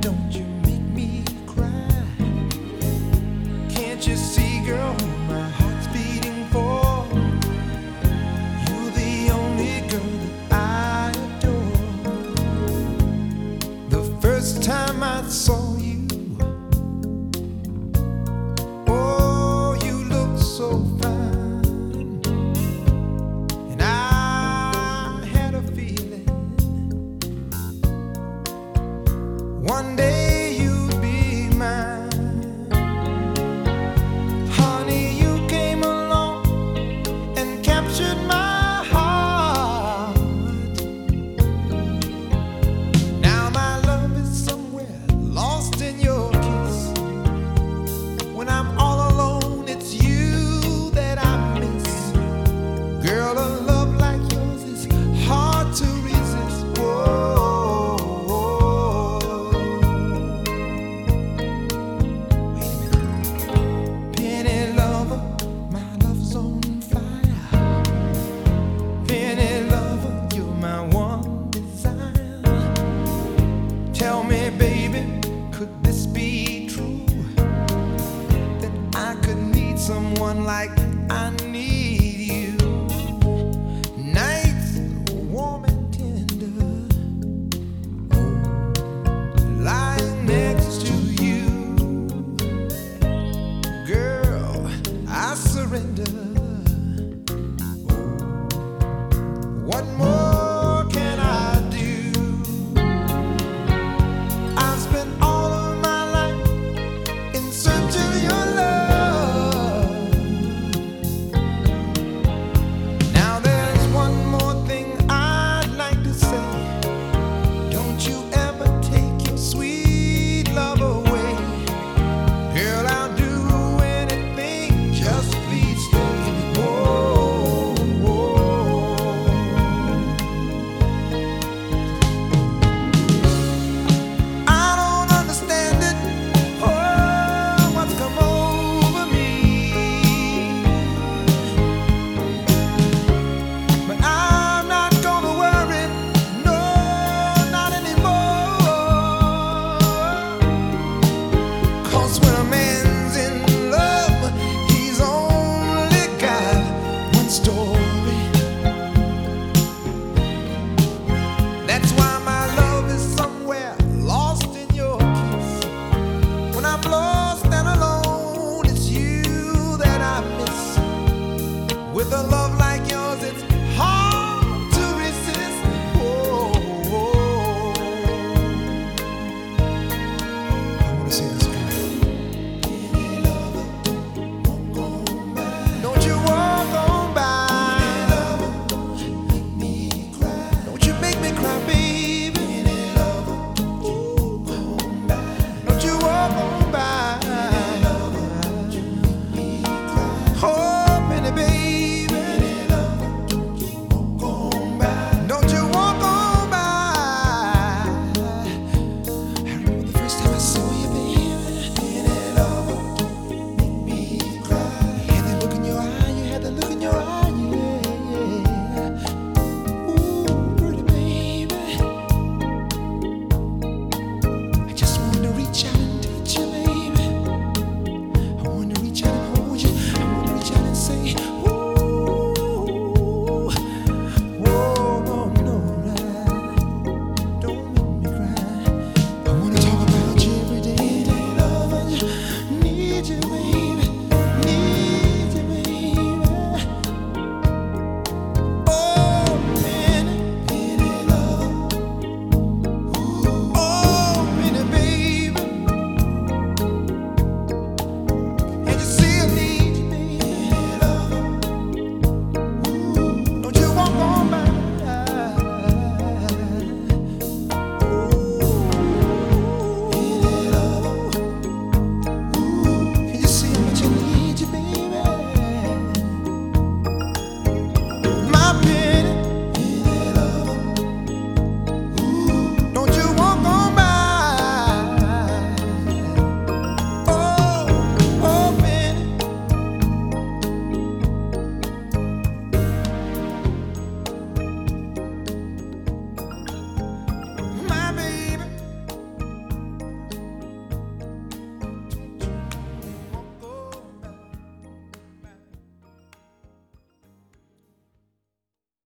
don't you one day. wonder